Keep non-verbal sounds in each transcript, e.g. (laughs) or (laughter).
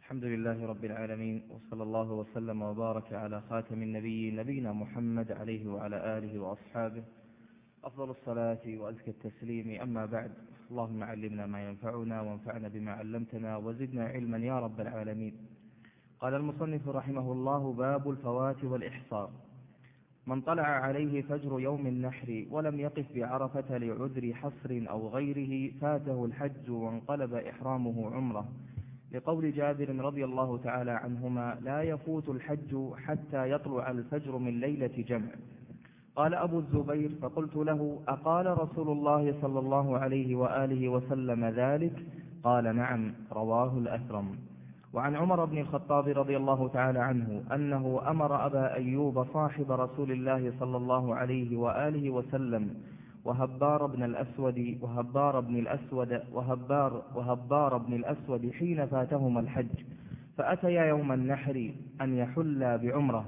الحمد لله رب العالمين وصلى الله وسلم وبارك على خاتم النبي نبينا محمد عليه وعلى آله وأصحابه. أفضل الصلاة وأزكى التسليم أما بعد اللهم علمنا ما ينفعنا وانفعنا بما علمتنا وزدنا علما يا رب العالمين. قال المصنف رحمه الله باب الفوات والإحصار. من طلع عليه فجر يوم النحر ولم يقف بعرفة لعذر حصر أو غيره فاته الحج وانقلب إحرامه عمرة. لقول جابر رضي الله تعالى عنهما لا يفوت الحج حتى يطلع الفجر من ليلة جمع. قال أبو الزبير فقلت له أقال رسول الله صلى الله عليه وآله وسلم ذلك؟ قال نعم رواه الأثرم. وعن عمر بن الخطاب رضي الله تعالى عنه أنه أمر أبا أيوب صاحب رسول الله صلى الله عليه وآله وسلم وهبار بن الأسود وهبار بن الأسود وهبار, وهبار بن الأسود حين فاتهما الحج فأتيا يوم النحر أن يحلا بعمرة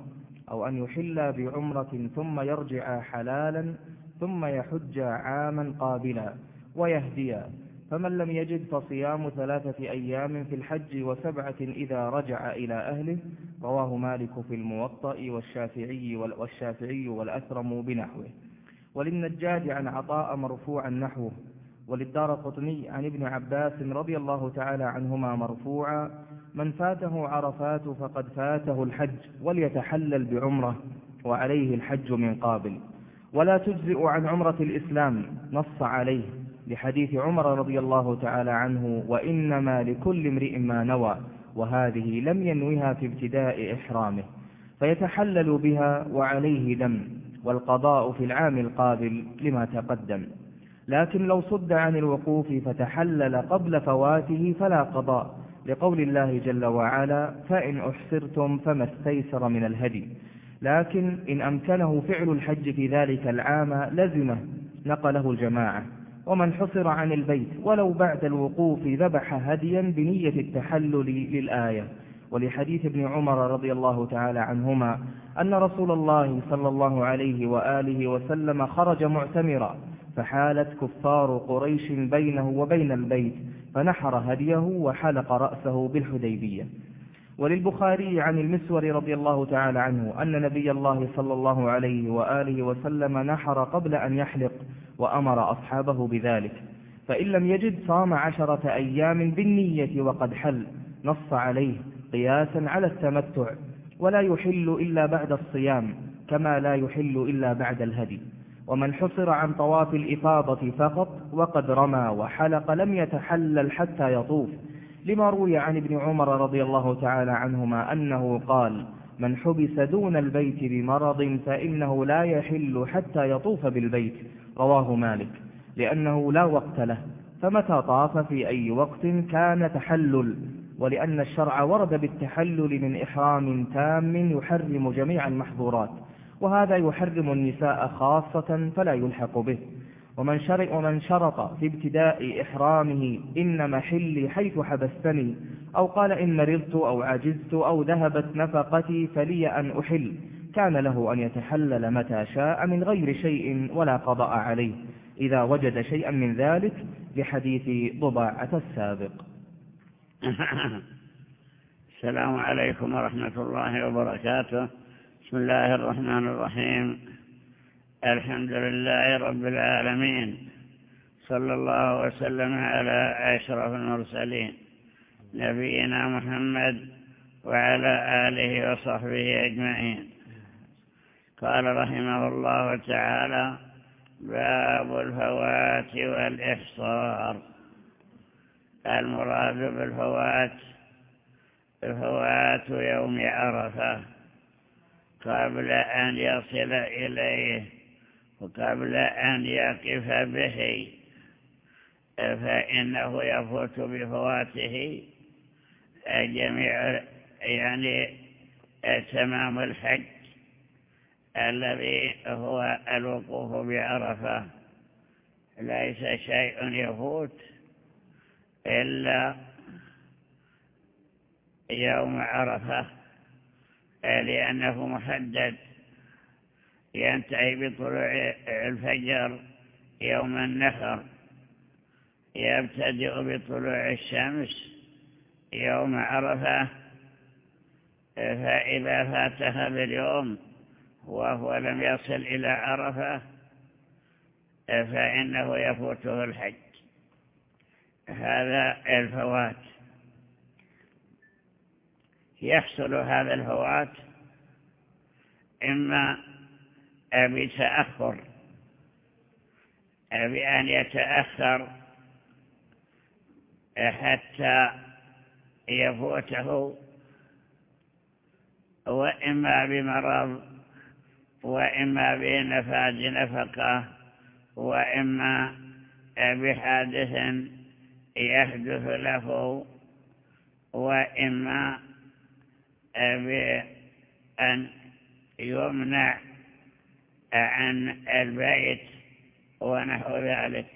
أو أن يحلا بعمرة ثم يرجع حلالا ثم يحج عاما قابلا ويهديا. فمن لم يجد فصيام ثلاثة أيام في الحج وسبعة إذا رجع إلى أهله رواه مالك في الموطأ والشافعي والشافعي والأثرم بنحوه. وللنجاد عن عطاء مرفوعا نحوه. وللدار قطني عن ابن عباس رضي الله تعالى عنهما مرفوعا من فاته عرفات فقد فاته الحج وليتحلل بعمره وعليه الحج من قابل. ولا تجزئ عن عمرة الإسلام نص عليه. لحديث عمر رضي الله تعالى عنه وإنما لكل امرئ ما نوى وهذه لم ينوها في ابتداء إحرامه فيتحلل بها وعليه دم والقضاء في العام القابل لما تقدم. لكن لو صد عن الوقوف فتحلل قبل فواته فلا قضاء. لقول الله جل وعلا فإن أحسرتم فما استيسر من الهدي. لكن إن أمكنه فعل الحج في ذلك العام لزمه نقله الجماعة. ومن حصر عن البيت ولو بعد الوقوف ذبح هديا بنية التحلل للآية. ولحديث ابن عمر رضي الله تعالى عنهما أن رسول الله صلى الله عليه وآله وسلم خرج معتمرا فحالت كفار قريش بينه وبين البيت فنحر هديه وحلق رأسه بالحديبية. وللبخاري عن المسور رضي الله تعالى عنه أن نبي الله صلى الله عليه وآله وسلم نحر قبل أن يحلق وأمر أصحابه بذلك. فإن لم يجد صام عشرة أيام بالنية وقد حل نص عليه قياسا على التمتع ولا يحل إلا بعد الصيام كما لا يحل إلا بعد الهدي. ومن حصر عن طواف الإفاضة فقط وقد رمى وحلق لم يتحلل حتى يطوف. لما روي عن ابن عمر رضي الله تعالى عنهما أنه قال من حبس دون البيت بمرض فإنه لا يحل حتى يطوف بالبيت. رواه مالك لأنه لا وقت له فمتى طاف في أي وقت كان تحلل ولأن الشرع ورد بالتحلل من إحرام تام يحرم جميع المحظورات وهذا يحرم النساء خاصة فلا يلحق به. ومن, شرط, ومن شرط في ابتداء إحرامه إن محلي حيث حبستني أو قال إن مرضت أو عجزت أو ذهبت نفقتي فلي أن أحل كان له أن يتحلل متى شاء من غير شيء ولا قضاء عليه إذا وجد شيئا من ذلك لحديث ضباعة السابق. (laughs) السلام عليكم ورحمة الله وبركاته. بسم الله الرحمن الرحيم. الحمد لله رب العالمين. صلى الله وسلم على أشرف المرسلين. نبينا محمد وعلى آله وصحبه أجمعين. قال رحمه الله تعالى باب الفوات والإحصار. المراد بالفوات فوات يوم عرفة قبل أن يصل إليه وقبل أن يقف به. فإنه يفوت بفواته. جميع يعني تمام الحج. الذي هو الوقوف بعرفة. ليس شيء يفوت إلا يوم عرفة. لأنه محدد. ينتهي بطلوع الفجر يوم النخر يبتدئ بطلوع الشمس يوم عرفة. فإذا فات هذا اليوم وهو لم يصل إلى عرفة فإنه يفوته الحج. هذا الفوات. يحصل هذا الفوات إما بتأخر بأن يتأخر حتى يفوته وإما بمرض وإما بنفاذ نفقة وإما بحادث يحدث له وإما بأن يمنع عن البيت ونحو ذلك.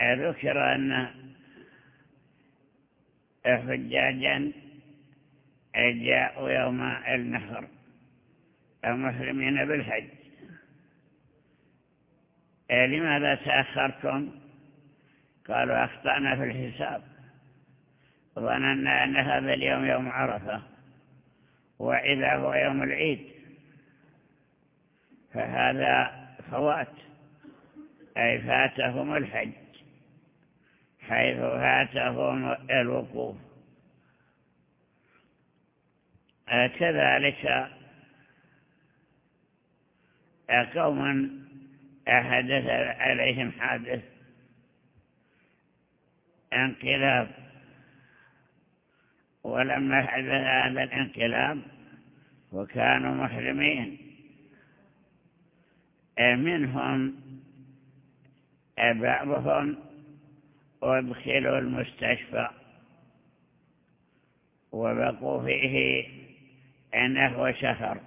ذكر أن حجاجا جاءوا يوم النحر. المسلمين بالحج. لماذا تأخرتم؟ قالوا أخطأنا في الحساب. ظننا أن هذا اليوم يوم عرفة وإذا هو يوم العيد. فهذا فوات أي فاتهم الحج حيث فاتهم الوقوف. كذلك قوما حدث عليهم حادث انقلاب. ولما حدث هذا الانقلاب وكانوا محرمين. منهم بعضهم وادخلوا المستشفى وبقوا فيه نحو شهر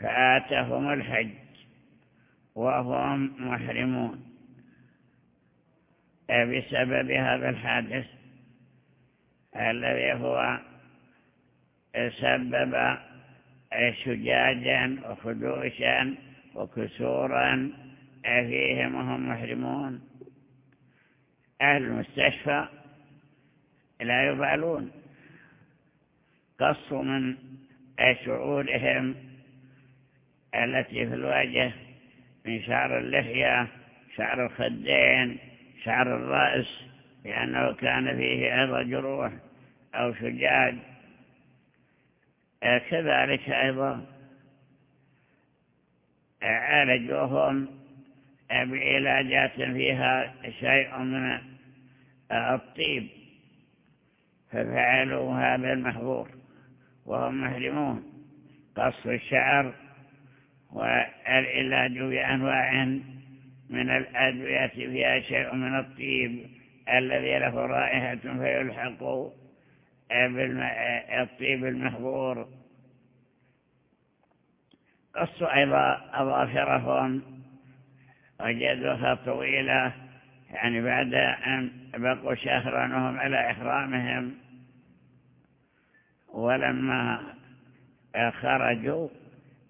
فآتهم الحج وهم محرمون. بسبب هذا الحادث الذي هو سبب شجاجا وخدوشا وكسورا فيهم وهم محرمون. أهل المستشفى لا يبالون. قصوا من شعورهم التي في الوجه من شعر اللحية شعر الخدين شعر الرأس لأنه كان فيه أيضا جروح أو شجاج. كذلك أيضا عالجوهم بعلاجات فيها شيء من الطيب ففعلوا هذا المحظور. وهم محرمون قص الشعر والعلاج بأنواع من الأدوية فيها شيء من الطيب الذي له رائحة فيلحق بالطيب المحظور قصوا أيضا أظافرهم. وجدوها طويلة يعني بعد أن بقوا شهرا وهم على إحرامهم. ولما خرجوا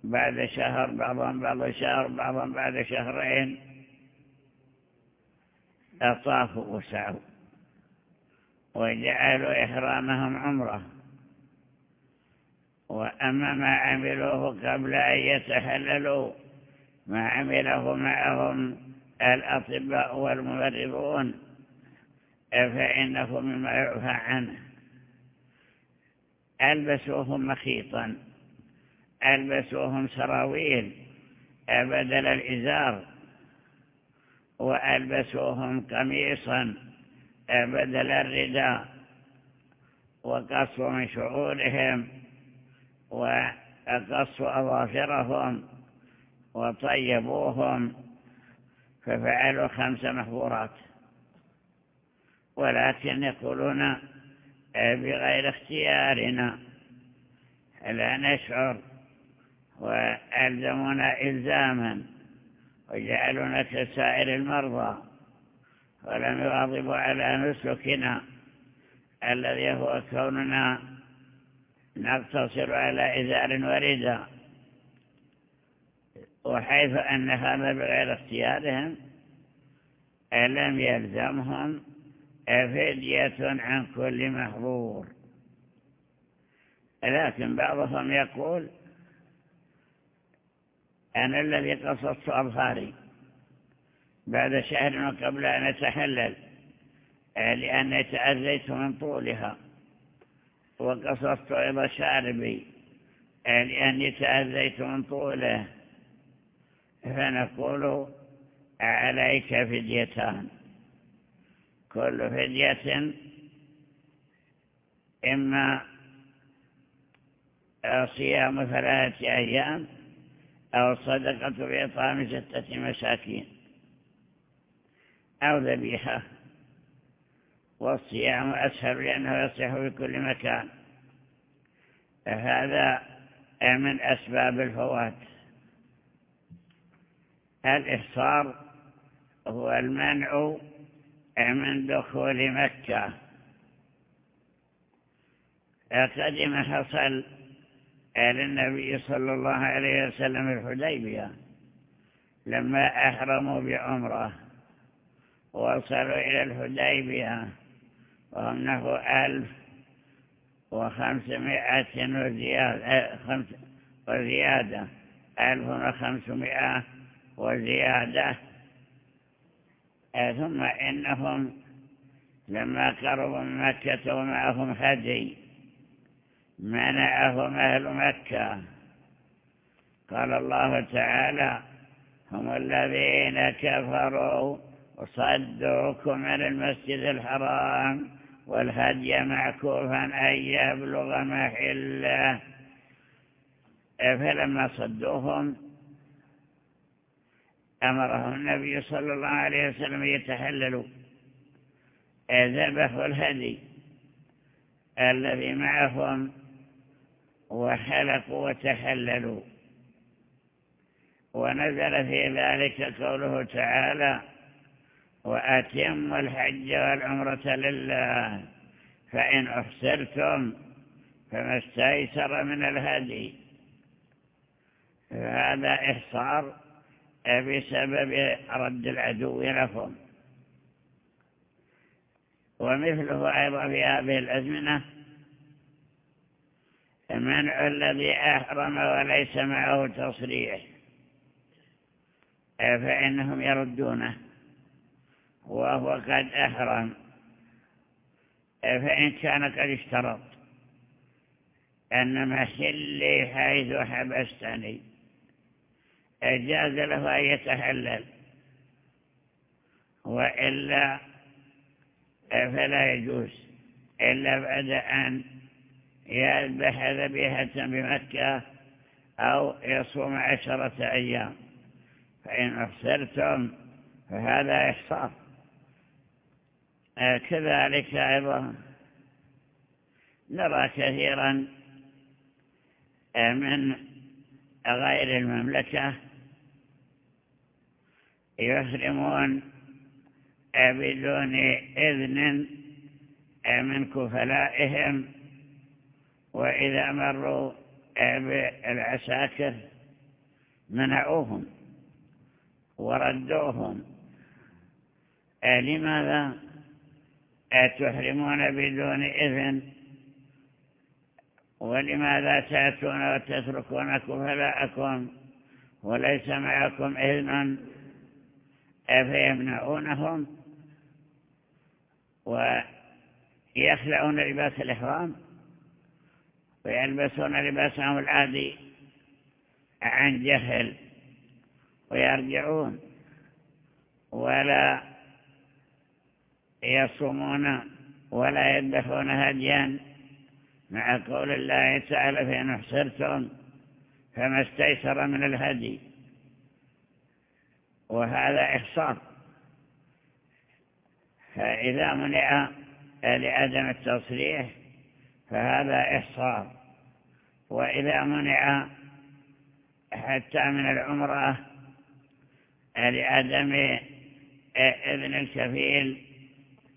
بعد شهر بعضهم بعض شهر بعضهم بعد شهرين أطافوا وسعوا وجعلوا إحرامهم عمرة. وأما ما عملوه قبل أن يتحللوا ما عمله معهم الأطباء والممرضون فإنه مما يعفى عنه. ألبسوهم مخيطا ألبسوهم سراويل بدل الإزار وألبسوهم قميصا بدل الرداء وقصوا من شعورهم وقصوا أظافرهم وطيبوهم ففعلوا خمس محظورات. ولكن يقولون بغير اختيارنا. لا نشعر وألزمنا إلزاما وجعلونا كسائر المرضى ولم يواظبوا على نسلكنا الذي هو كوننا نقتصر على إزار ورداء وحيث أن هذا بغير اختيارهم لم يلزمهم فدية عن كل محظور. لكن بعضهم يقول أنا الذي قصصت أظهاري بعد شهر وقبل أن أتحلل لأني تأذيت من طولها وقصصت أيضا شاربي لأني تأذيت من طوله. فنقول عليك فديتان. كل فدية إما صيام ثلاثة أيام أو صدقة بإطعام ستة مساكين أو ذبيحة والصيام أسهل لأنه يصح في كل مكان. هذا من أسباب الفوات الإحصار هو المنع من دخول مكة. قدم حصل للنبي صلى الله عليه وسلم الحديبية لما أحرموا بعمرة وصلوا إلى الحديبية وهم نحو ألف وخمسمائة وزيادة, وزيادة. ألف وخمسمائة وزيادة. ثم إنهم لما قربوا من مكة ومعهم هدي منعهم أهل مكة. قال الله تعالى هم الذين كفروا وصدوكم عن المسجد الحرام والهدي معكوفا أن يبلغ محله. فلما صدوهم أمرهم النبي صلى الله عليه وسلم يتحللوا ذبحوا الهدي الذي معهم وحلقوا وتحللوا. ونزل في ذلك قوله تعالى وأتموا الحج والعمرة لله فإن أحسرتم فما استيسر من الهدي. هذا إحصار بسبب رد العدو لكم. ومثله أيضا في هذه الأزمنة منع الذي أحرم وليس معه تصريح فإنهم يردونه. وهو قد أحرم فإن كان قد اشترط. أن محلي حيث حبستني. جاز له أن يتحلل وإلا فلا يجوز. إلا بعد أن يذبح ذبيحة بمكة أو يصوم عشرة أيام. فإن أخسرتم فهذا إحصار كذلك أيضا نرى كثيرا من غير المملكة يحرمون بدون إذن من كفلائهم وإذا مروا بالعساكر منعوهم وردوهم. لماذا تحرمون بدون إذن؟ ولماذا تأتون وتتركون كفلاءكم وليس معكم إذن؟ فيمنعونهم ويخلعون لباس الإحرام ويلبسون لباسهم العادي عن جهل ويرجعون ولا يصومون ولا يذبحون هديا مع قول الله تعالى فإن احسرتم فما استيسر من الهدي وهذا إحصار فإذا منع لعدم التصريح فهذا إحصار وإذا منع حتى من العمرة لعدم إذن الكفيل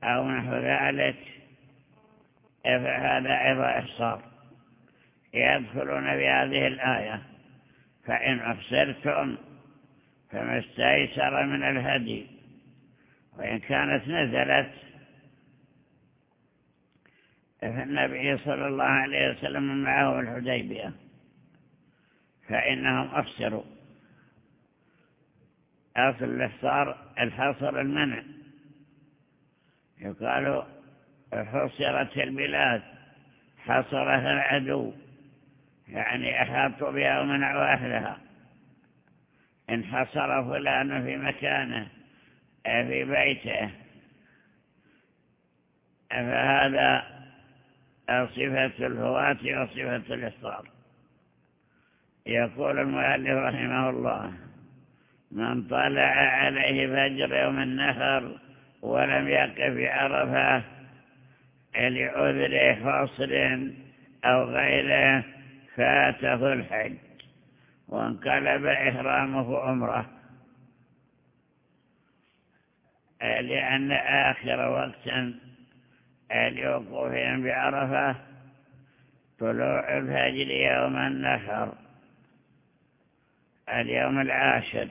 أو نحو ذلك فهذا أيضا إحصار يدخلون بهذه الآية فإن أفسرتم فما استيسر من الهدي وإن كانت نزلت فالنبي صلى الله عليه وسلم معه الحديبية فإنهم أفسروا. أصل الإحصار الحصر المنع. يقال حصرت البلاد حصرها العدو يعني أحاطوا بها ومنعوا أهلها. إن حصر فلان في مكانه في بيته. فهذا صفة الفوات وصفة الإحصار يقول المؤلف رحمه الله من طلع عليه فجر يوم النهر ولم يقف عرفة لعذر حصر أو غيره فاته الحج. وانقلب إحرامه عمره. لأن آخر وقت لوقوفهم بعرفة طلوع الفجر يوم النحر اليوم العاشر.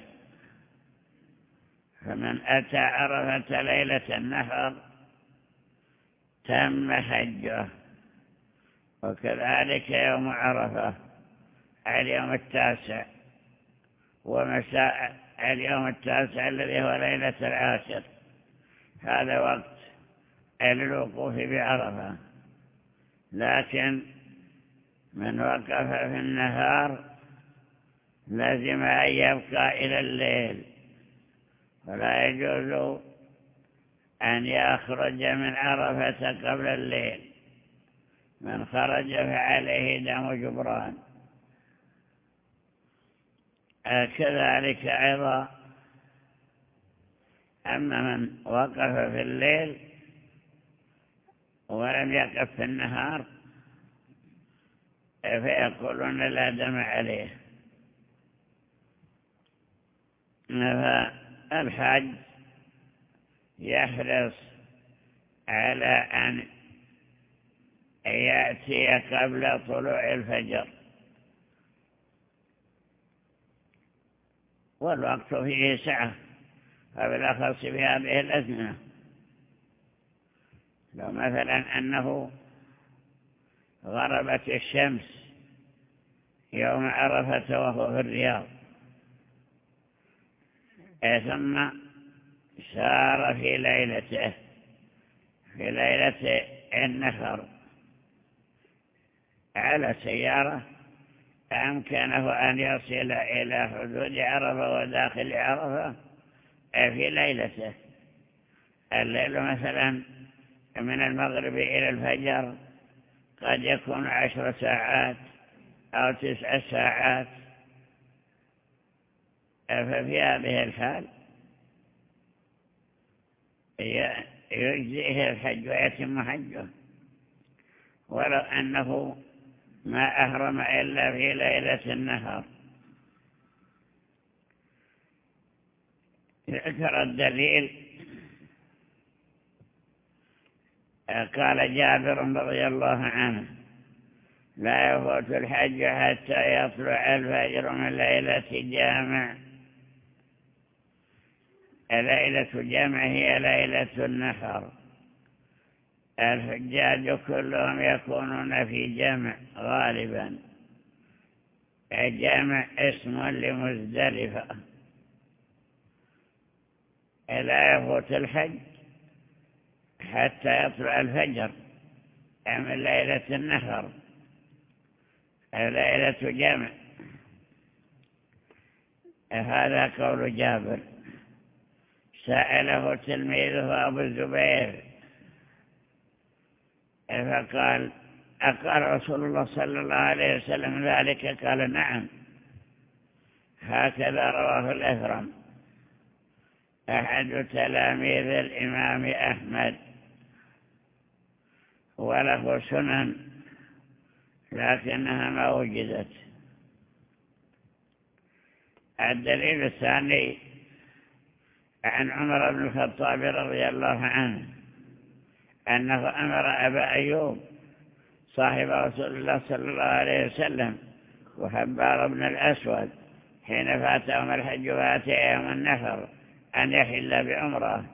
فمن أتى عرفة ليلة النحر تم حجه وكذلك يوم عرفة. اليوم التاسع ومساء اليوم التاسع الذي هو ليلة العاشر. هذا وقت للوقوف بعرفة. لكن من وقف في النهار لازم أن يبقى إلى الليل. ولا يجوز أن يخرج من عرفة قبل الليل. من خرج فعليه دم جبران. كذلك أيضا أما من وقف في الليل ولم يقف في النهار فيقولون لا دم عليه. فالحج يحرص على أن يأتي قبل طلوع الفجر. والوقت فيه سعة. فبالأخص في هذه الأزمنة. لو مثلا أنه غربت الشمس يوم عرفة وهو في الرياض ثم سار في ليلته في ليلة النفر على سيارة أمكنه أن يصل إلى حدود عرفة وداخل عرفة في ليلته. الليل مثلا من المغرب إلى الفجر قد يكون عشر ساعات أو تسع ساعات. ففي هذه الحال يجزيه الحج ويتم حجه. ولو أنه ما أهرم إلا في ليلة النهار. ذكر الدليل. قال جابر رضي الله عنه لا يفوت الحج حتى يطلع الفجر من ليلة جامع ليلة الجمع هي ليلة النحر الحجاج كلهم يكونون في جمع غالبا. الجمع اسم لمزدلفة. لا يفوت الحج حتى يطلع الفجر من ليلة النحر ليلة جمع. هذا قول جابر. سأله تلميذه أبو الزبير فقال أقال رسول الله صلى الله عليه وسلم ذلك؟ قال نعم. هكذا رواه الأثرم. أحد تلاميذ الإمام أحمد. وله سنن لكنها ما وجدت. الدليل الثاني عن عمر بن الخطاب رضي الله عنه. أنه أمر أبا أيوب صاحب رسول الله صلى الله عليه وسلم وحبار بن الأسود حين فاتهم الحج فاتي يوم النفر أن يحل بعمرة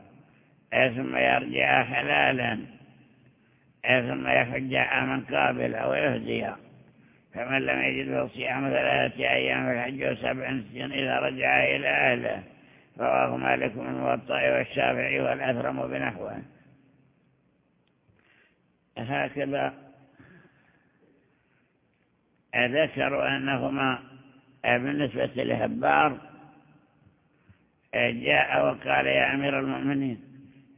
ثم يرجع حلالا ثم يحج عاما قابلا ويهدي فمن لم يجد فصيام ثلاثة أيام في الحج وسبع سنين إذا رجع إلى أهله رواه مالك من الموطأ والشافعي والأثرم بنحوه. هكذا ذكروا أنهما بالنسبة لهبار جاء وقال يا أمير المؤمنين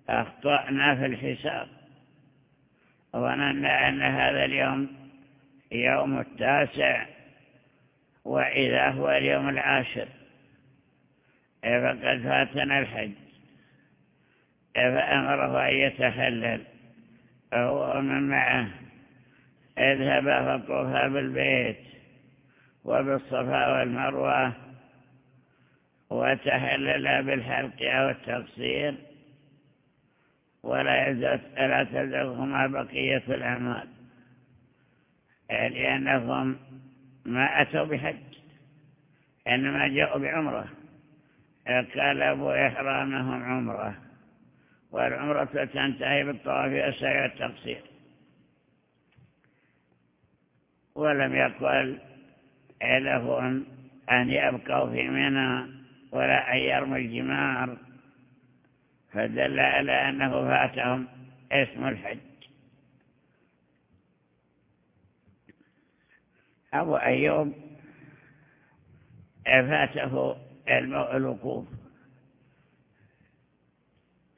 أخطأنا في الحساب. ظننا أن هذا اليوم يوم التاسع وإذا هو اليوم العاشر. فقد فاتنا الحج. فأمره أن يتخلل. هو ومن معه. اذهب فطوفا بالبيت وبالصفا والمروة وتهلل بالحلق أو التقصير ولا لا تلزمهما بقية الأعمال لأنهم ما أتوا بحج إنما جاءوا بعمرة. قلبوا إحرامهم عمرة. والعمرة تنتهي بالطواف والسعي والتقصير ولم يقل لهم أن يبقوا في منى ولا أن يرموا الجمار فدل على أنه فاتهم اسم الحج. أبو أيوب فاته الوقوف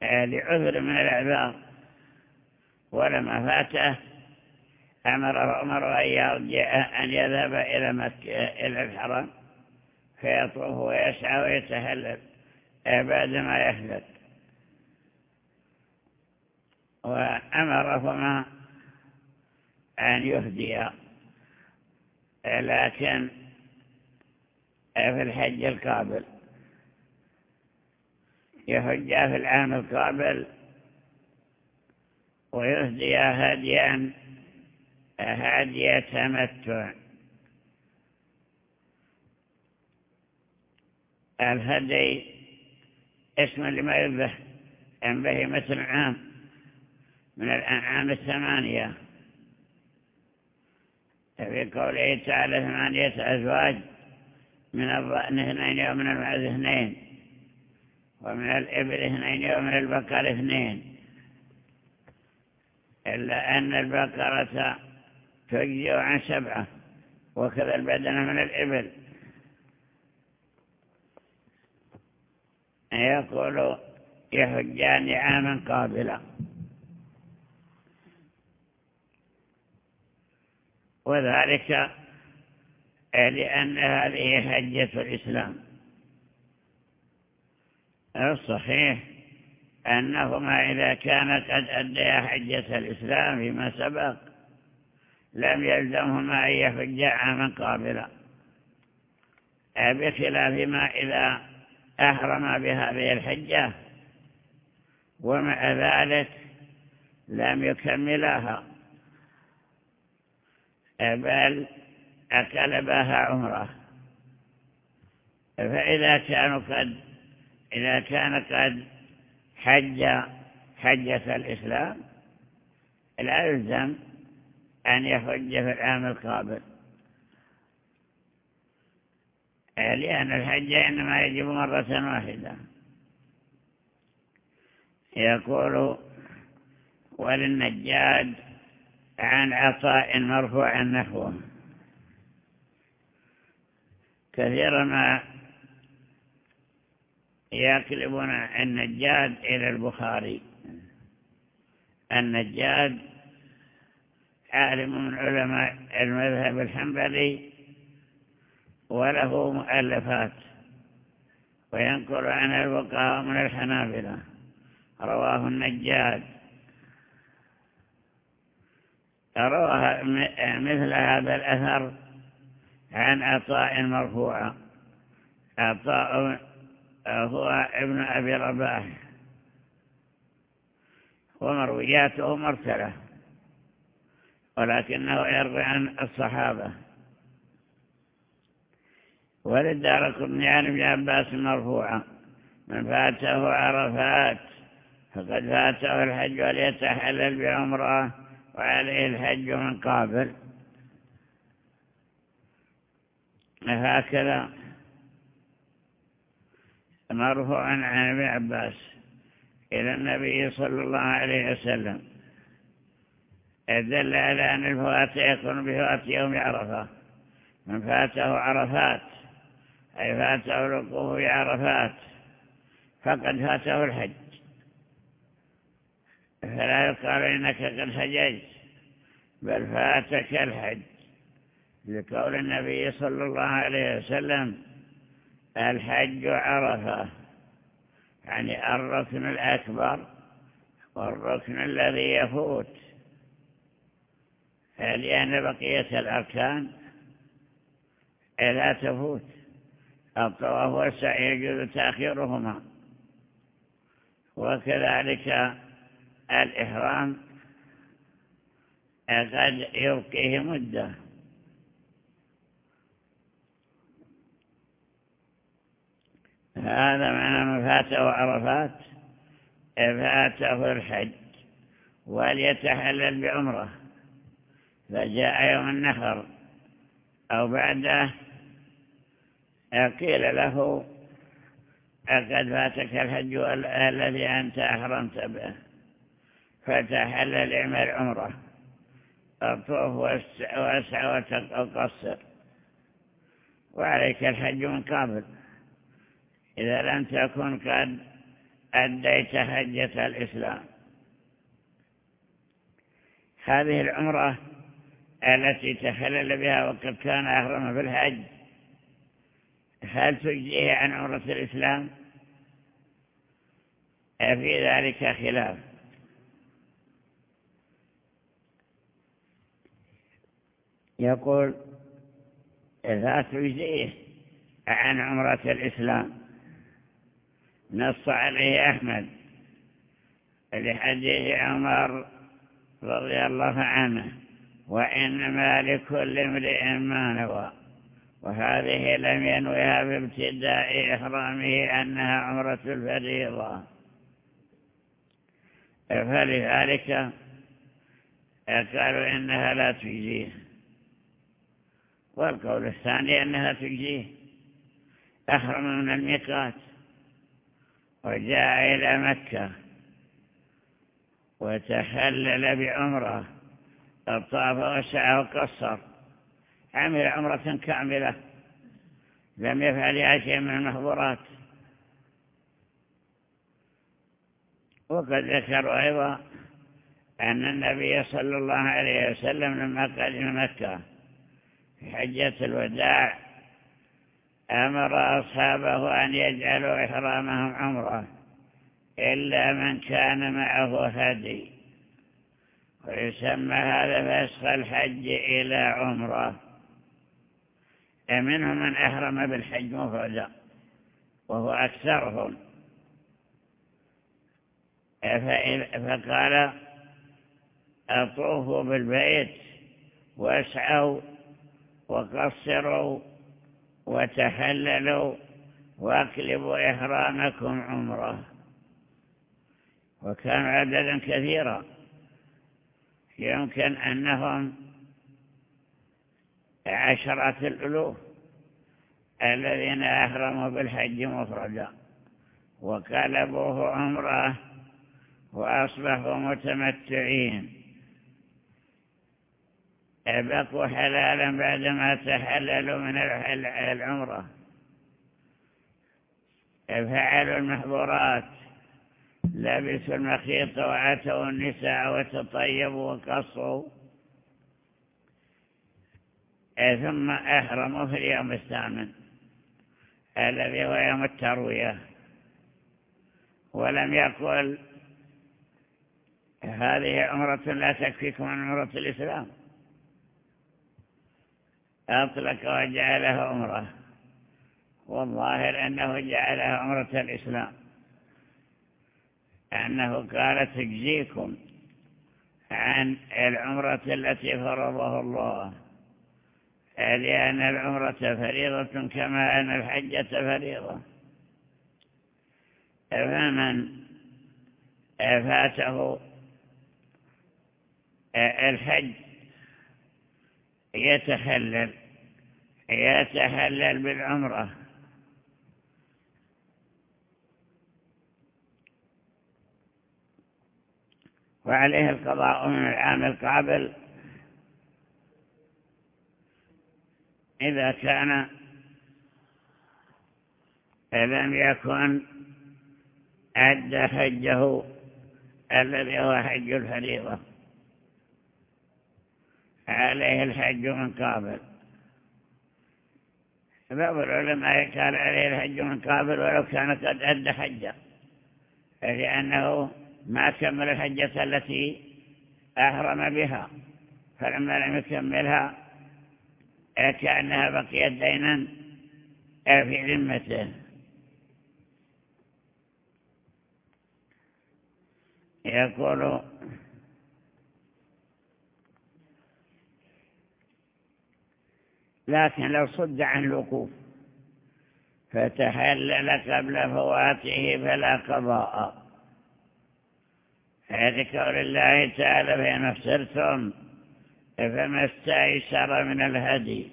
لعذر من الأعذار. ولما فاته أمر عمر أن يرجع أن يذهب إلى مكة إلى الحرم. فيطوف ويسعى ويتهلل. بعدما يهلك وأمرهما أن يهديا لكن في الحج القابل. يحج في العام القابل ويهدي هديا هدي تمتع. الهدي اسم لما يذبح. عن بهيمة العام من الأنعام الثمانية. في قوله تعالى ثمانية أزواج من الضأن اثنين ومن المعز اثنين. ومن الإبل اثنين ومن البقر اثنين. إلا أن البقرة تجزئ عن سبعة وكذا البدن من الإبل. يقول يحجان عاما قابلا. وذلك لأن هذه حجة الإسلام. الصحيح أنهما إذا كانت قد أديا حجة الإسلام فيما سبق لم يلزمهما أن يحجا عاما قابلا. بخلاف ما إذا أحرم بهذه الحجة ومع ذلك لم يكملها بل أكل بها عمرة. فإذا كانوا قد إذا كان قد حج حجة الإسلام لا يلزم أن يحج في العام القابل. لأن الحج إنما يجب مرة واحدة. يقول وللنجاد عن عطاء مرفوع نحوه. كثيرا ما يقلبون النجاد إلى البخاري. النجاد عالم من علماء المذهب الحنبلي وله مؤلفات وينقل عن الفقهاء من الحنابلة. رواه النجاد رواه مثل هذا الأثر عن عطاء مرفوع عطاء هو ابن أبي رباح. ومروياته مرسلة. ولكنه يروي عن الصحابة. وللدار قطني عن ابن عباس مرفوعا. من فاته عرفات فقد فاته الحج وليتحلل بعمرة وعليه الحج من قابل. هكذا مرفوعا عن ابن عباس إلى النبي صلى الله عليه وسلم. دل على أن الفوات يكون بفوات يوم عرفة. من فاته عرفات أي فاته الوقوف بعرفات فقد فاته الحج. فلا يقال إنك قد حججت بل فاتك الحج. لقول النبي صلى الله عليه وسلم الحج عرفة. يعني الركن الأكبر والركن الذي يفوت. لأن بقية الأركان لا تفوت. الطواف والسعي يجوز تأخيرهما. وكذلك الإحرام قد يبقيه مدة. هذا معنى من فاته عرفات فاته الحج وليتحلل بعمره فجاء يوم النحر أو بعده قيل له قد فاتك الحج الذي أنت أحرمت به فتحلل اعمل عمره الطوف واسعى وقصر وعليك الحج من قبل. إذا لم تكن قد أديت حجة الإسلام. هذه العمرة التي تخلل بها وقد كان أحرم في الحج هل تجزيه عن عمرة الإسلام؟ في ذلك خلاف. يقول لا تجزيه عن عمرة الإسلام نص عليه أحمد لحديث عمر رضي الله عنه وإنما لكل امرئ ما نوى وهذه لم ينويها في ابتداء إحرامه أنها عمرة الفريضة. فلذلك قالوا إنها لا تجزيه والقول الثاني أنها تجزيه أحرم من الميقات. وجاء إلى مكة وتحلل بعمرة الطاف وسعى وقصر عمل عمرة كاملة لم يفعل شيء من المحظورات. وقد ذكروا أيضا أن النبي صلى الله عليه وسلم لما قدم مكة في حجة الوداع أمر أصحابه أن يجعلوا إحرامهم عمرة إلا من كان معه هدي. ويسمى هذا فسخ الحج إلى عمرة. منهم من أحرم بالحج مفردا وهو أكثرهم. فقال أطوفوا بالبيت واسعوا وقصروا وتحللوا وأقلبوا إحرامكم عمره. وكانوا عددا كثيرا. يمكن أنهم عشرات الألوف الذين أحرموا بالحج مفردا. وقلبوه عمره وأصبحوا متمتعين. بقوا حلالا بعدما تحللوا من العمرة. فعلوا المحظورات. لبسوا المخيط وعتوا النساء وتطيبوا وقصوا. ثم أحرموا في اليوم الثامن الذي هو يوم التروية. ولم يقل هذه عمرة لا تكفيكم عن عمرة الإسلام. أطلق وجعله عمرة. والظاهر أنه جعلها عمرة الإسلام. أنه قال تجزيكم عن العمرة التي فرضه الله. لأن العمرة فريضة كما أن الحجة فريضة. فمن فاته الحج يتحلل يتحلل بالعمرة. وعليه القضاء من العام القابل. إذا كان لم يكن أدى حجه الذي هو حج الفريضة. عليه الحج من قابل. بعض العلماء قال عليه الحج من قابل ولو كان قد أدى حجه. لأنه ما كمل الحجة التي أهرم بها. فلما لم يكملها كأنها بقيت دينا في ذمته. يقول لكن لو صد عن الوقوف. فتحلل قبل فواته فلا قضاء. هذه قول الله تعالى فإن أفسرتم فما استيسر من الهدي.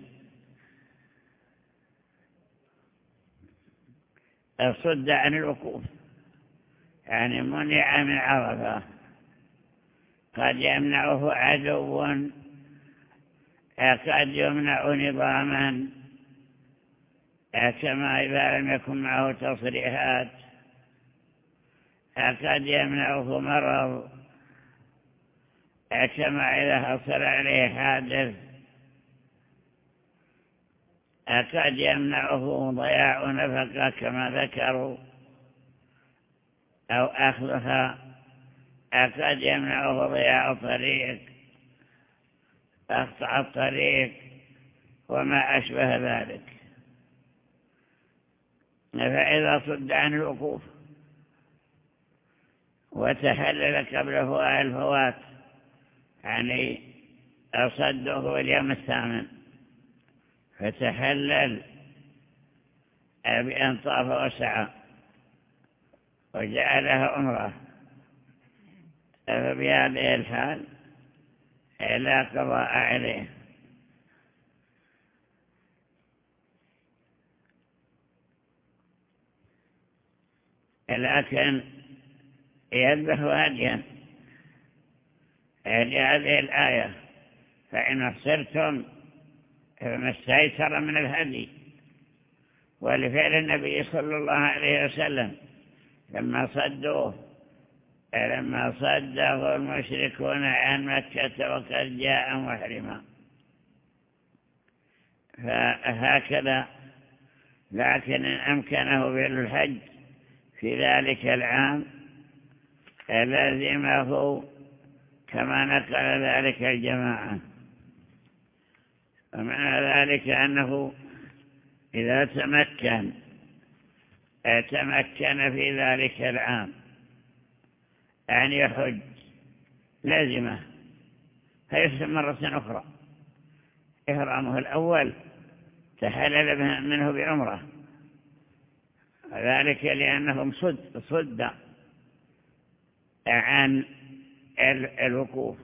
الصد عن الوقوف. يعني منع من عرفة. قد يمنعه عدو قد يمنع نظاما. كما إذا لم يكن معه تصريحات. قد يمنعه مرض. كما إذا حصل عليه حادث. قد يمنعه ضياع نفقة كما ذكروا. أو أخذها. قد يمنعه ضياع طريق. أقطع الطريق وما أشبه ذلك. فإذا صد عن الوقوف وتحلل قبل الفوات يعني أصده اليوم الثامن فتحلل بأن طاف وسعى وجعلها أمره فبهذه الحال لا قضاء عليه لكن يذبح هاديا لهذه الآية. فإن أفسرتم فما استيسر من الهدي. ولفعل النبي صلى الله عليه وسلم. لما صدوه. لما صده المشركون عن مكة وقد جاء محرما. فهكذا لكن إن أمكنه بالحج في ذلك العام لازمه كما نقل ذلك الجماعة. ومعنى ذلك أنه إذا تمكن تمكن في ذلك العام. أن يحج. لازمة. فيسلم مرة أخرى. إحرامه الأول تحلل منه بعمره ذلك لأنهم صد, صد عن الوقوف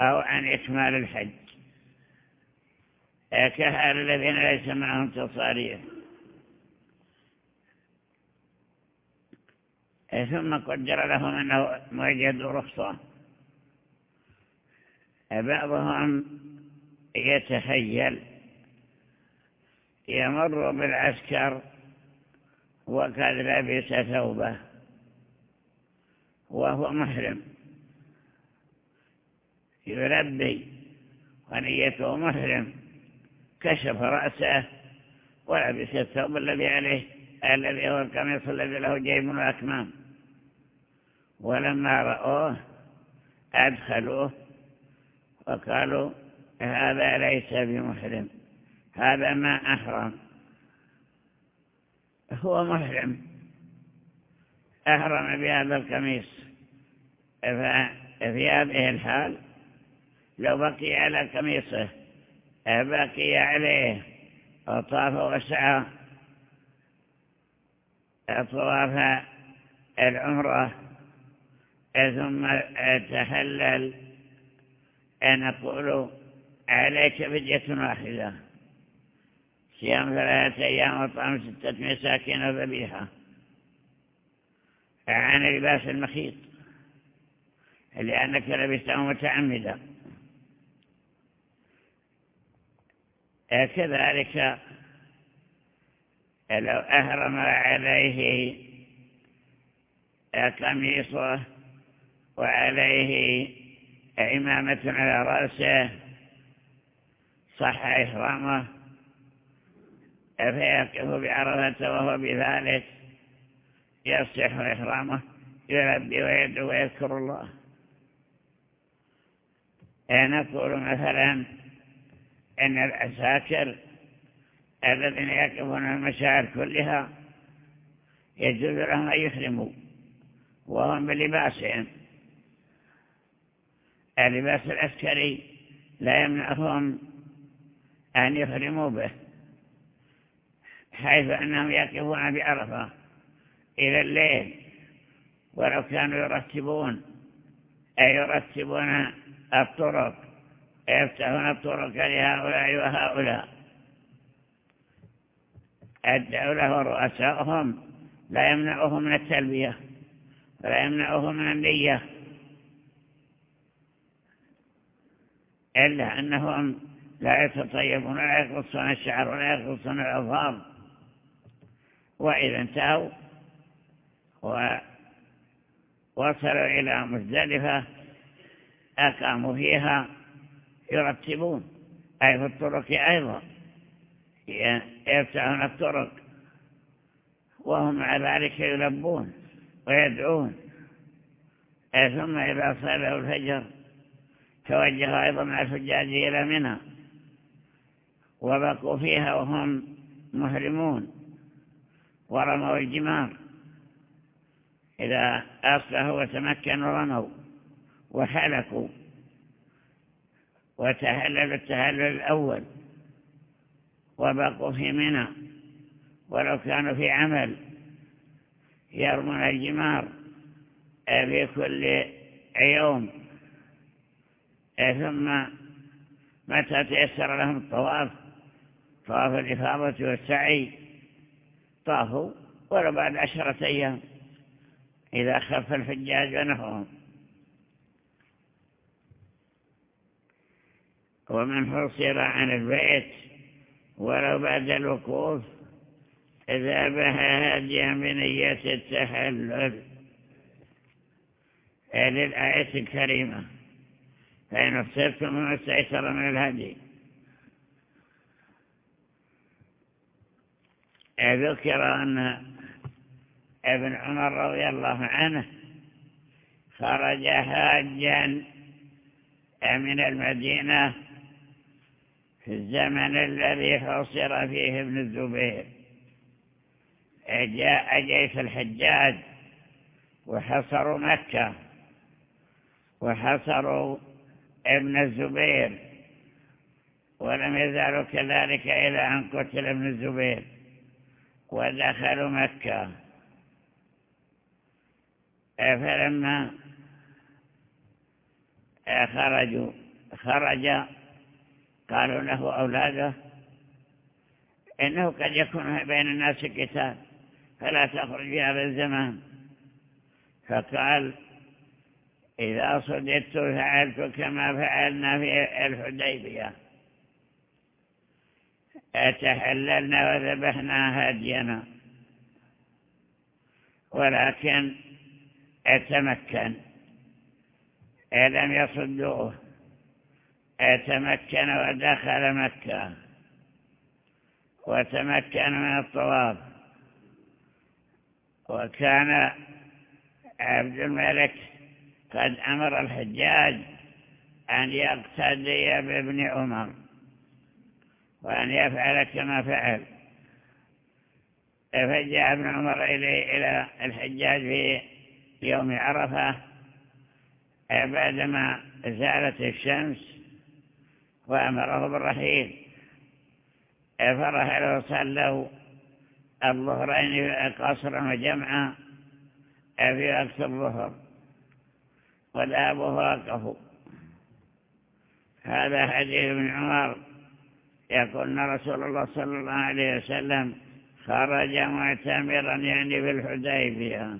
أو عن إكمال الحج. كهال الذين ليس معهم تصاريح. ثم قدر لهم أنه موجد رخصة. بعضهم يتخيل يمر بالعسكر وقد لبس ثوبه وهو محرم. يلبي ونيته محرم كشف رأسه ولبس الثوب الذي عليه الذي هو القميص الذي له جيب وأكمام. ولما رأوه أدخلوه وقالوا هذا ليس بمحرم هذا ما أحرم. هو محرم. أحرم بهذا القميص. ففي هذه الحال لو بقي على قميصه بقي عليه وطاف وسعى طواف العمرة ثم تحلل نقول عليك فدية واحدة. صيام ثلاثة أيام وطعم ستة مساكين وذبيحة. عن لباس المخيط. لأنك لبسته متعمدا. كذلك لو أهرم عليه قميصه وعليه إمامة على رأسه صح إحرامه فيقف بعرفة وهو بذلك يصح إحرامه يلبي ويدعو ويذكر الله. نقول مثلا إن العساكر الذين يقفون المشاعر كلها يجوز لهم أن يحرموا وهم بلباسهم. اللباس العسكري لا يمنعهم أن يحرموا به حيث أنهم يقفون بعرفة إلى الليل ولو كانوا يرتبون أي يرتبون الطرق يفتحون الطرق لهؤلاء وهؤلاء. الدولة ورؤساؤهم لا يمنعهم من التلبية ولا يمنعهم من النية. إلا أنهم لا يتطيبون ولا يقصون الشعر ولا يقصون العظام وإذا انتهوا ووصلوا إلى مزدلفة أقاموا فيها يرتبون أي في الطرق أيضا. يفتحون الطرق وهم مع ذلك يلبون ويدعون. ثم إذا صلوا الفجر توجهوا أيضا الحجاج إلى منى وبقوا فيها وهم محرمون ورموا الجمار إذا أصلحوا وتمكنوا رموا وحلقوا وتهللوا التهلل الأول وبقوا في منى ولو كانوا في عمل يرمون الجمار في كل يوم. ثم متى تيسر لهم الطواف؟ طواف الإفاضة والسعي. طافوا ولو بعد عشرة أيام إذا خف الحجاج ونحوهم ومن فصل عن البيت ولو بعد الوقوف ذبح هديا بنية التحلل. للآية الكريمة. فإن افترتم ما استيسر من الهدي. ذكر أن ابن عمر رضي الله عنه خرج حاجا من المدينة في الزمن الذي حصر فيه ابن الزبير. جاء جيش الحجاج وحصروا مكة وحصروا ابن الزبير ولم يزالوا كذلك إلى أن قتل ابن الزبير ودخلوا مكة. فلما خرجوا خرج قالوا له أولاده إنه قد يكون بين الناس قتال فلا تخرج هذا الزمان. فقال إذا صددت فعلت كما فعلنا في الحديبية. أتحللنا وذبحنا هدينا ولكن أتمكن. لم يصدوه؟ أتمكن ودخل مكة. وتمكن من الطواف. وكان عبد الملك قد أمر الحجاج أن يقتدي بابن عمر وأن يفعل كما فعل. فجاء ابن عمر إليه إلى الحجاج في يوم عرفة بعدما زالت الشمس وأمره بالرحيل. فرحلوا وصلوا الظهرين قصرا وجمعا في وقت الظهر. وذهبوا فوقفوا هذا حديث ابن عمر. يقول رسول الله صلى الله عليه وسلم خرج معتمرا يعني في الحديبية.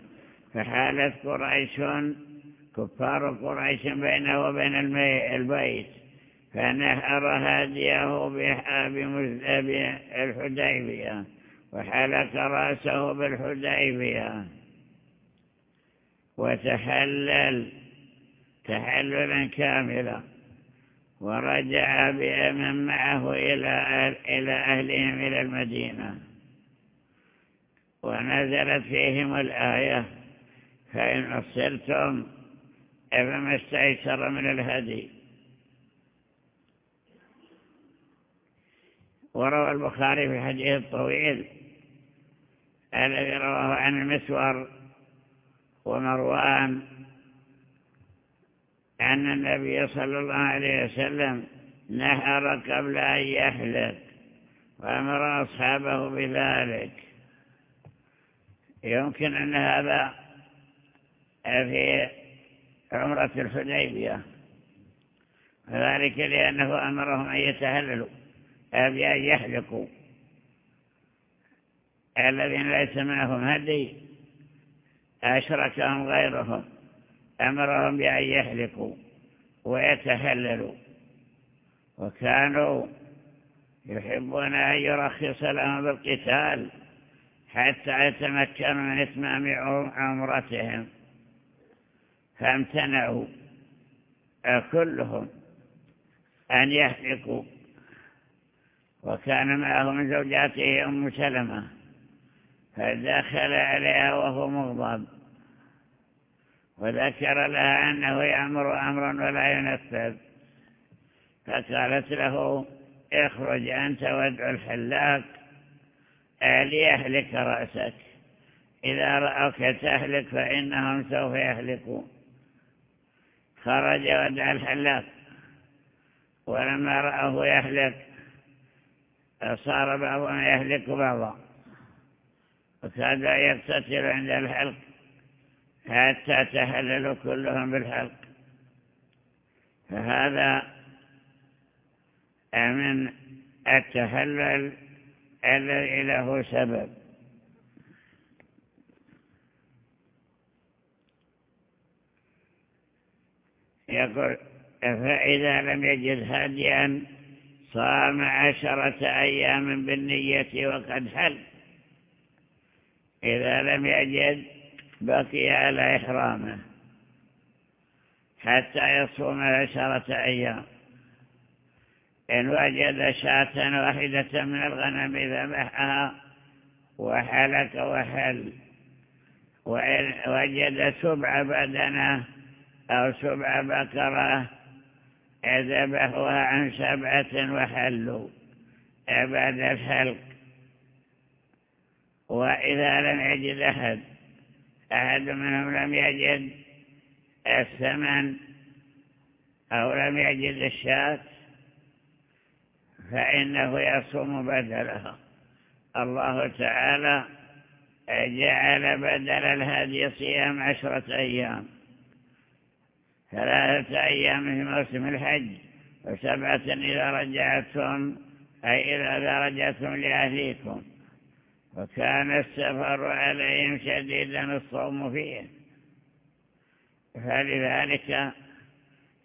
فحالت قريش كفار قريش بينه وبين البيت. فنحر هاديه بالحديبيه وحلق رأسه بالحديبية. وتحلل تحللا كاملا. ورجع بمن معه إلى أهلهم إلى المدينة. ونزلت فيهم الآية فإن أصرتم فما استيسر من الهدي. وروى البخاري في الحديث الطويل الذي رواه عن المسور ومروان أن النبي صلى الله عليه وسلم نهر قبل أن يحلق وأمر أصحابه بذلك. يمكن أن هذا في عمرة الحديبية وذلك لأنه أمرهم أن يتهللوا بأن يحلقوا الذين ليس معهم هدي أشركهم غيرهم. أمرهم بأن يحلقوا ويتهللوا. وكانوا يحبون أن يرخص لهم بالقتال حتى يتمكنوا من إتمام عمرتهم. فامتنعوا كلهم أن يحلقوا وكان معه من زوجاته أم سلمة فدخل عليها وهو مغضب. وذكر لها أنه يأمر أمرا ولا ينفذ. فقالت له اخرج أنت وادع الحلاق ليهلك رأسك. إذا رأوك تهلك فإنهم سوف يهلكون. خرج ودع الحلاق. ولما رأوه يهلك صار بعضهم يهلك بعضا. وكاد يقتتل عند الحلق. حتى تهللوا كلهم بالحلق. فهذا من التهلل الذي له سبب. يقول فإذا لم يجد هاديا صام عشرة أيام بالنية وقد حل. إذا لم يجد بقي على إحرامه حتى يصوم عشرة أيام. إن وجد شاة واحدة من الغنم ذبحها وحلق وحل وإن وجد سبع بدنة أو سبع بقرة ذبحوها عن سبعة وحلوا بعد الحلق. وإذا لم يجد أحد أحد منهم لم يجد الثمن أو لم يجد الشاة فإنه يصوم بدلها الله تعالى جعل بدل الهدي صيام عشرة أيام. ثلاثة أيام في موسم الحج وسبعة إذا رجعتم أي إذا رجعتم لأهليكم. وكان السفر عليهم شديدا الصوم فيه. فلذلك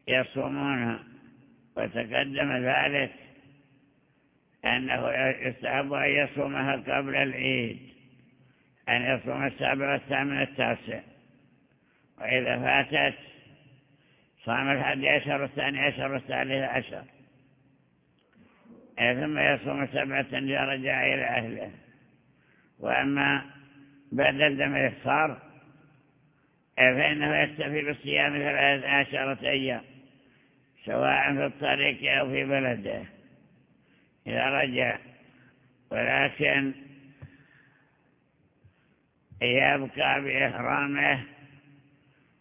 يصومون. وتقدم ذلك أنه يستحب أن يصومها قبل العيد أن يصوم السابع والثامن التاسع وإذا فاتت صام الحادي عشر والثاني عشر والثالث عشر ثم يصوم سبعة إذا إلى أهله. وأما بدل دم الإفطار فإنه يكتفي بالصيام ثلاثة عشرة أيام سواء في الطريق أو في بلده. إذا رجع ولكن يبقى بإحرامه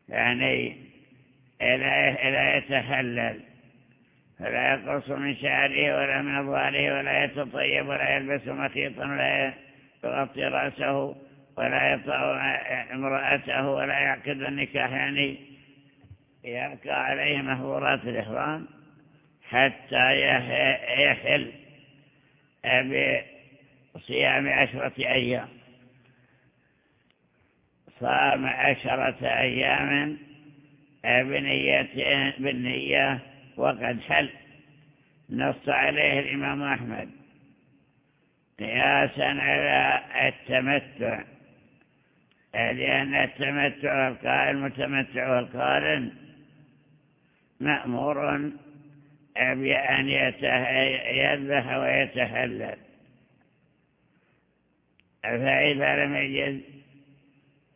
يعني لا يتحلل فلا يقص من شعره ولا من أظهاره ولا يتطيب ولا يلبس مخيطا ولا يغطي رأسه ولا يطأ امرأته ولا يعقد النكاح يعني يبقى عليه مهورات الإحرام حتى يحل بصيام عشرة أيام. صام عشرة أيام بنية, بالنية وقد حل. نص عليه الإمام أحمد. قياسا على التمتع. لأن التمتع المتمتع والقارن مأمور بأن يذبح ويتحلل. فإذا لم يجد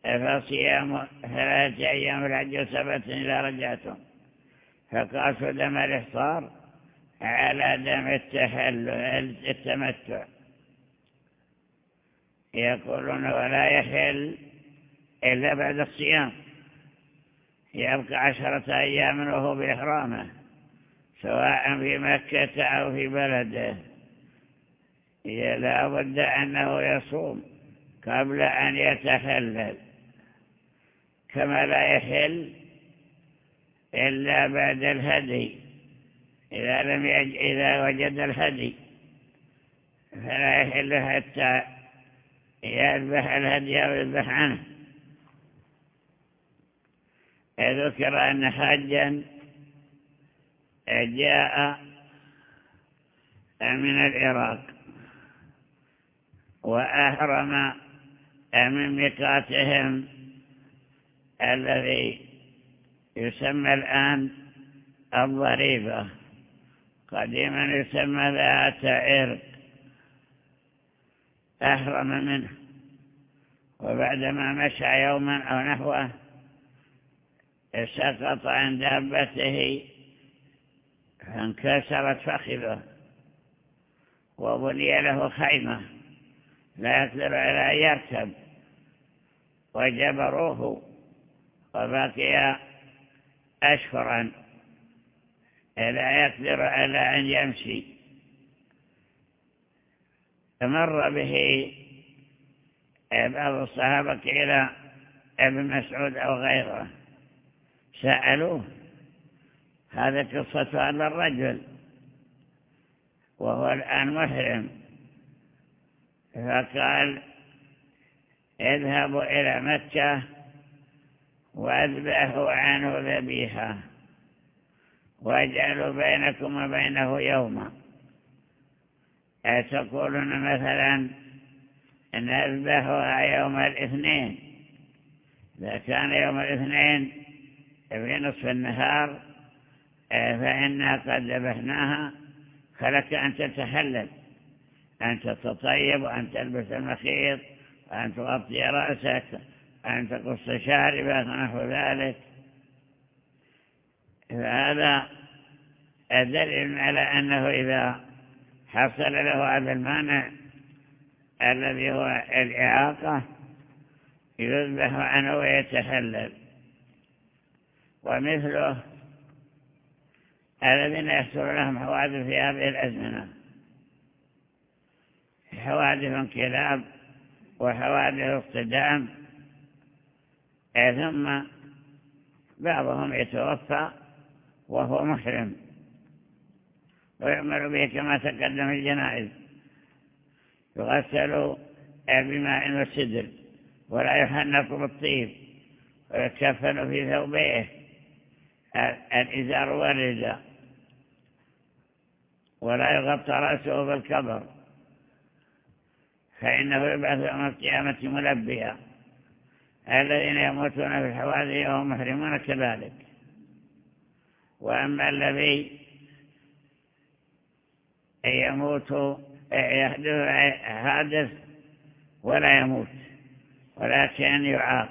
فصيام ثلاثة أيام الحج وسبت إذا رجعتم فقاس دم الإحصار على دم التحلل التمتع. يقولون ولا يحل إلا بعد الصيام. يبقى عشرة أيام وهو بإحرامه سواء في مكة أو في بلده. لا بد أنه يصوم قبل أن يتحلل. كما لا يحل إلا بعد الهدي إذا, لم يج... إذا وجد الهدي فلا يحل حتى يذبح الهدي أو يذبح عنه. ذكر أن حاجا جاء من العراق وأحرم من ميقاتهم الذي يسمى الآن الضريبة. قديما يسمى ذات عرق أحرم منه. وبعدما مشى يوما أو نحوه سقط عن دابته فانكسرت فخذه وبني له خيمة لا يقدر على أن يركب. وجبروه وبقي أشهرا لا يقدر على أن يمشي. فمر به بعض الصحابة إلى ابن مسعود أو غيره. سألوه هذا قصة هذا الرجل وهو الآن محرم فقال اذهبوا إلى مكة واذبحوا عنه ذبيحة واجعلوا بينكم وبينه يوما. تقولون مثلا نذبحها يوم الاثنين؟ إذا كان يوم الاثنين في نصف النهار فإنا قد ذبحناها. فلك أن تتحلل أن تتطيب وأن تلبس المخيط وأن تغطي رأسك أن تقص شاربك ونحو ذلك. فهذا دليل على أنه إذا حصل له هذا المانع الذي هو الإعاقة يذبح عنه ويتحلل ومثله الذين يحصل لهم حوادث في هذه الأزمنة. حوادث انقلاب وحوادث اصطدام. ثم بعضهم يتوفى وهو محرم. ويعمل به كما تقدم الجنائز. يغسل بماء وسدر ولا يحنق بالطيب ويكفن في ثوبيه. الإزار والرداء ولا يغطى رأسه بالكبر. فإنه يبعث يوم القيامة ملبيا. الذين يموتون في الحوادث وهم محرمون كذلك. وأما الذي يموت يحدث حادث ولا يموت ولكن يعاق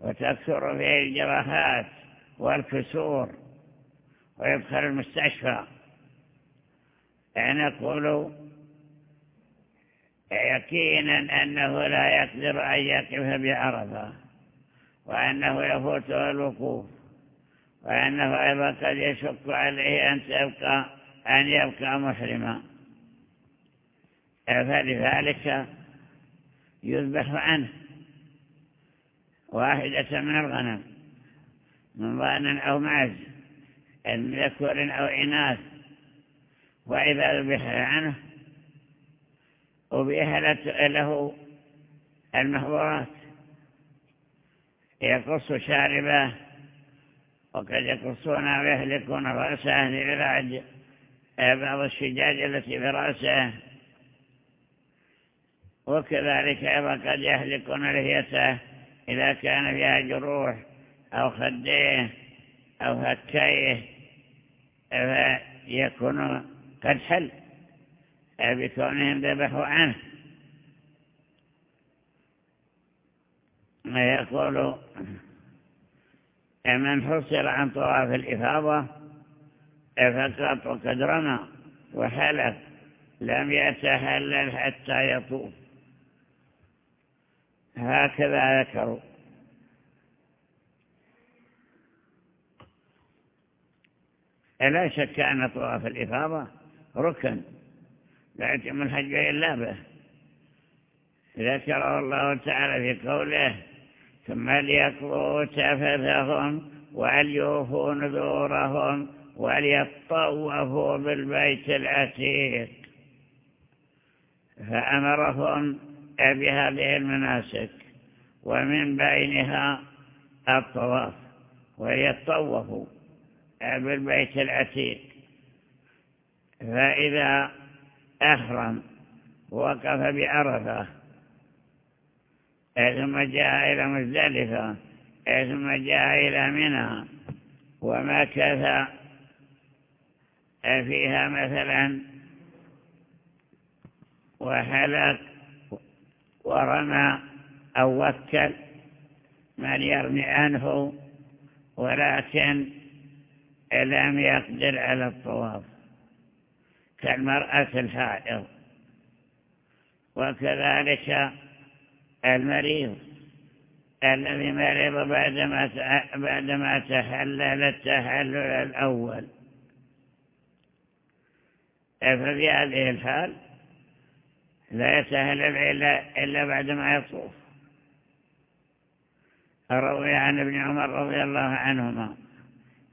وتكثر فيه الجراحات والكسور ويدخل المستشفى. نقول يقينا أنه لا يقدر أن يقف بعرفة وأنه يفوته الوقوف وأنه أيضا قد يشك عليه أن تبقى أن يبقى محرما فلذلك يذبح عنه واحدة من الغنم من ضان أو معز من ذكور أو إناث. وإذا ذبح عنه أبيح له المحظورات. يقص شاربه وقد يقصون ويهلكون رأسه للعج بعض الشجاج التي في رأسه. وكذلك أيضا قد يهلكون لهيته إذا كان فيها جروح أو خديه أو هكيه فيكون قد حل بكونهم ذبحوا عنه. ما يقول من حصل عن طواف الإفاضة فقط وقد رمى وحلف. لم يتهلل حتى يطوف. هكذا ذكروا. لا شك أن طواف الإفاضة ركن لا يتم الحج إلا به. ذكره الله تعالى في قوله ثم ليقضوا تفثهم وليوفوا نذورهم وليطوفوا بالبيت العتيق. فأمرهم بهذه المناسك ومن بينها الطواف وليطوفوا بالبيت العتيق. فإذا أحرم وقف بعرفة ثم جاء إلى مزدلفة ثم جاء إلى منى ومكث فيها مثلا وحلق ورمى أو وكل من يرمي عنه ولكن لم يقدر على الطواف كالمرأة الحائض وكذلك المريض الذي مرض بعدما بعدما تحلل التحلل الأول. ففي هذه الحال. لا يتهلل إلا, إلا بعدما يطوف. روي عن ابن عمر رضي الله عنهما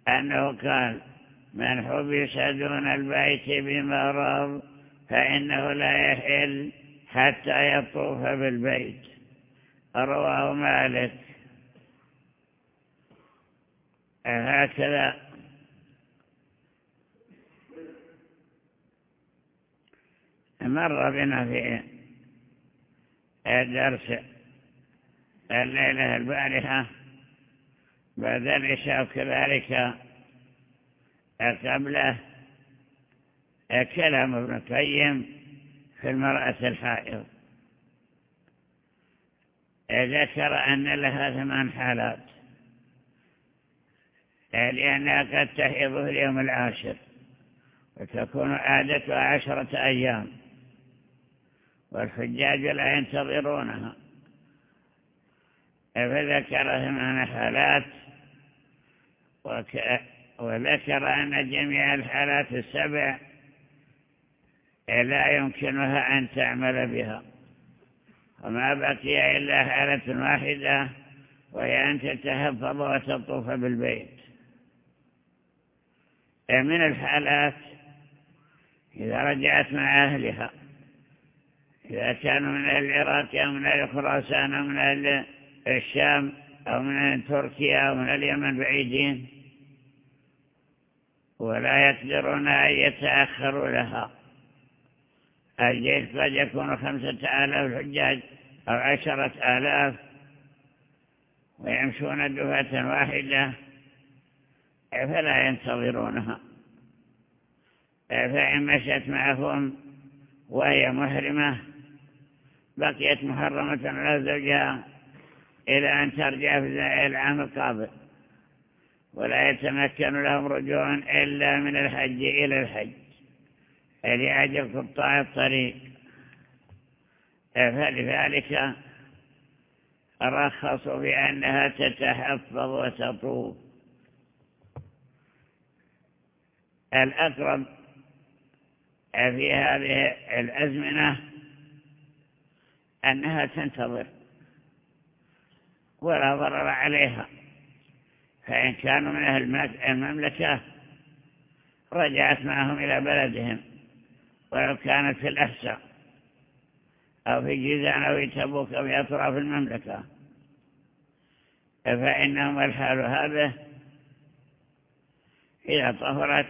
أنه قال من حبس دون البيت بمرض فإنه لا يحل حتى يطوف بالبيت. رواه مالك. هكذا مر بنا في الدرس الليلة البارحة بعد العشاء كذلك قبله كلام ابن القيم في المرأة الحائض. ذكر أن لها ثمان حالات لأنها قد تحيض في اليوم العاشر وتكون عادتها عشرة أيام. والحجاج لا ينتظرونها. فذكر ثمان حالات وذكر أن جميع الحالات السبع لا يمكنها أن تعمل بها. وما بقي إلا حالة واحدة وهي أن تتهفظ وتطوف بالبيت. من الحالات إذا رجعت مع أهلها. إذا كانوا من العراق أو من الخراسان أو من الشام أو من تركيا أو من اليمن بعيدين ولا يقدرون أن يتأخروا لها. الجيش قد يكون خمسة آلاف حجاج أو عشرة آلاف ويمشون دفعة واحدة فلا ينتظرونها؟ فإن مشت معهم وهي محرمة بقيت محرمة على زوجها إلى أن ترجع في العام القابل ولا يتمكن لهم رجوع إلا من الحج إلى الحج. لأجل قطاع الطريق. فلذلك رخصوا بأنها تتحفظ وتطوف. الأقرب في هذه الأزمنة أنها تنتظر ولا ضرر عليها. فإن كانوا من أهل المملكة رجعت معهم إلى بلدهم ولو كانت في الأحساء أو في جيزان أو في تبوك أو في أطراف المملكة. فإنهم الحال هذا إذا طهرت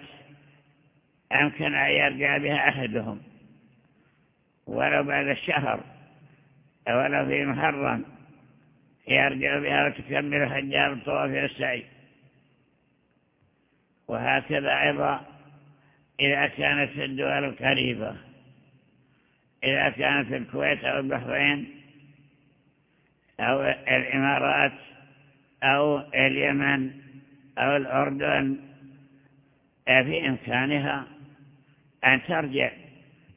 أمكن أن يرجع بها أحدهم ولو بعد الشهر ولو في محرم. يرجع بها وتكمل حجاب الطواف والسعي وهكذا أيضا إذا كانت الدول القريبة. إذا كانت الكويت أو البحرين أو الإمارات أو اليمن أو الأردن في إمكانها أن ترجع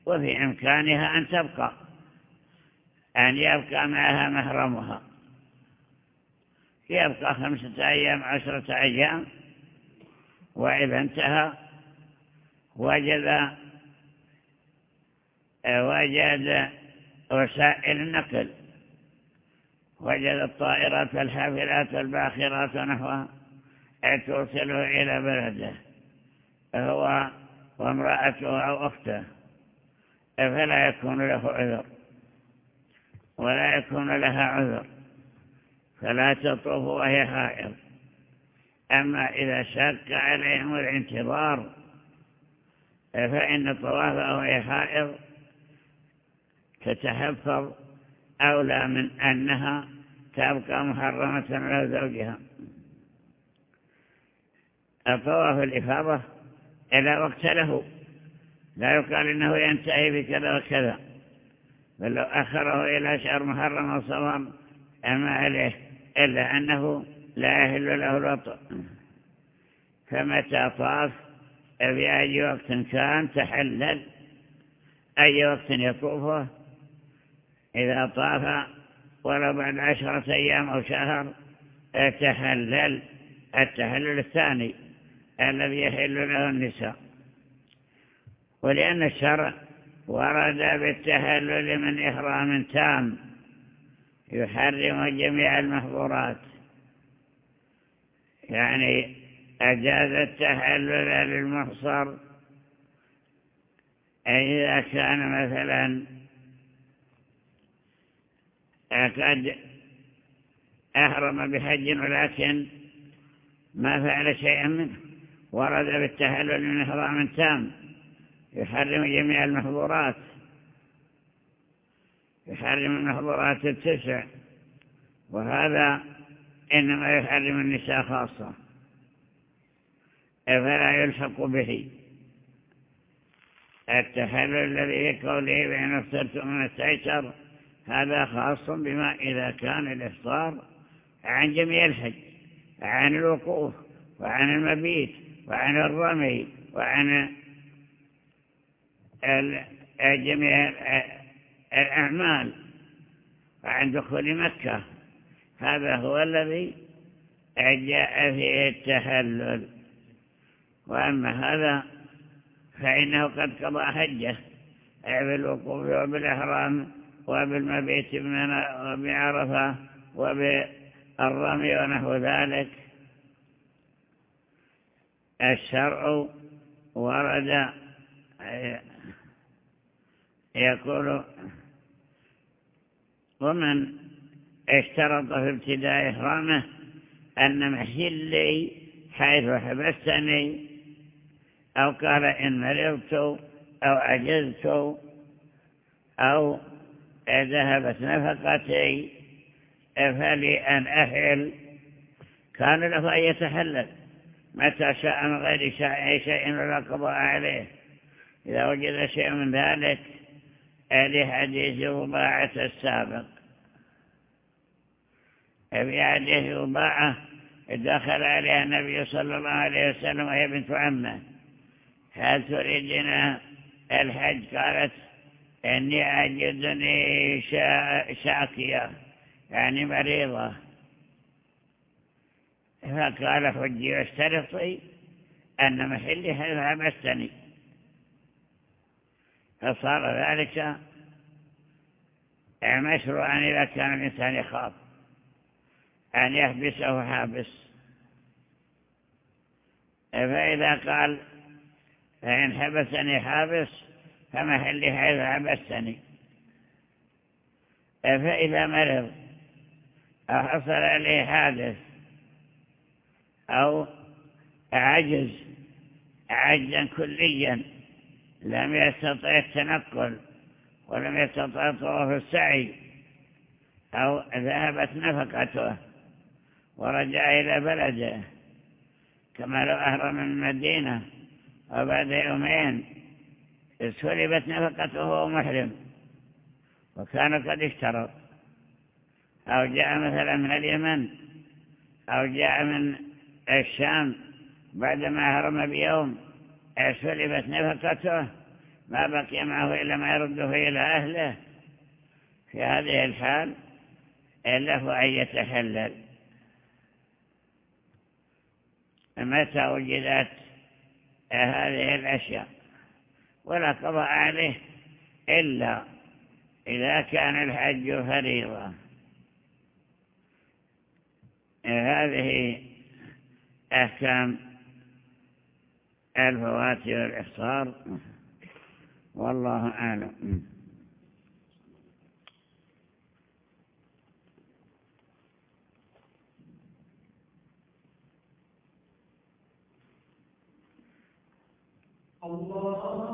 وفي إمكانها أن تبقى. أن يبقى معها محرمها. يبقى خمسة أيام عشرة أيام. وإذا انتهى وجد وجد وسائل النقل. وجد الطائرات والحافلات والباخرات ونحوها توصله إلى بلده هو وامرأته أو أخته فلا يكون له عذر. ولا يكون لها عذر فلا تطوف وهي حائض أما إذا شك عليهم الانتظار فإن طوافه وهي حائض تتحفظ أولى من أنها تبقى محرمة على زوجها. الطواف الإفاضة إلى وقت له لا يقال إنه ينتهي بكذا وكذا. بل لو أخره إلى شهر محرم أو صوام أما عليه إلا أنه لا يهل له الوطء. فمتى طاف؟ في أي وقت كان تحلل. أي وقت يطوفه؟ إذا طاف ولو بعد عشرة أيام أو شهر تحلل التحلل الثاني الذي يحل له النساء. ولأن الشرع ورد بالتحلل من إحرام تام. يحرم جميع المحظورات. يعني أجاز التحلل للمحصر إذا كان مثلا قد أحرم بحج ولكن ما فعل شيئا منه. ورد بالتحلل من إحرام تام. يحرم جميع المحظورات. يحرم المحظورات التسع. وهذا إنما يحرم النساء خاصة. فلا يلحق به. التحلل الذي في قوله بين اخترتم من التعشر هذا خاص بما إذا كان الإفطار عن جميع الحج عن الوقوف وعن المبيت وعن الرمي وعن جميع الأعمال وعن دخول مكة. هذا هو الذي جاء فيه التحلل وأما هذا فإنه قد قضى حجة بالوقوف وبالإحرام وبالمبيت بعرفة وبالرمي ونحو ذلك. الشرع ورد يقول ومن اشترط في ابتداء إحرامه أن محلي حيث حبستني أو قال إن مرضت أو عجزت أو ذهبت نفقتي فلي أن أحل. كان له أن يتحلل متى شاء من غير شيء ولا قضاء عليه. إذا وجد شيء من ذلك لحديث وضاعة السابق. في حديث وضاعة دخل عليها النبي صلى الله عليه وسلم وهي بنت عمه. هل تريدنا الحج؟ قالت إني أجدني شاكية يعني مريضة. فقال حجي واشترطي أن محلي حيث حبستني فصار ذلك مشروعا إذا كان الإنسان يخاف؟ أن يحبسه حابس. فإذا قال فإن حبسني حابس فمحلي حيث حبستني. فإذا مرض أو حصل عليه حادث أو عجز عجزا كليا لم يستطع التنقل ولم يستطع طواف السعي أو ذهبت نفقته ورجع إلى بلده. كما لو أهرم من المدينة وبعد يومين سلبت نفقته وهو محرم وكان قد اشترط. أو جاء مثلا من اليمن أو جاء من الشام بعدما هرم بيوم سلبت نفقته ما بقي معه إلا ما يرده إلى أهله. في هذه الحال له أن يتحلل. متى وجدت هذه الأشياء؟ ولا قضاء عليه إلا إذا كان الحج فريضة. هذه أحكام الفوات والإحصار والله أعلم. الله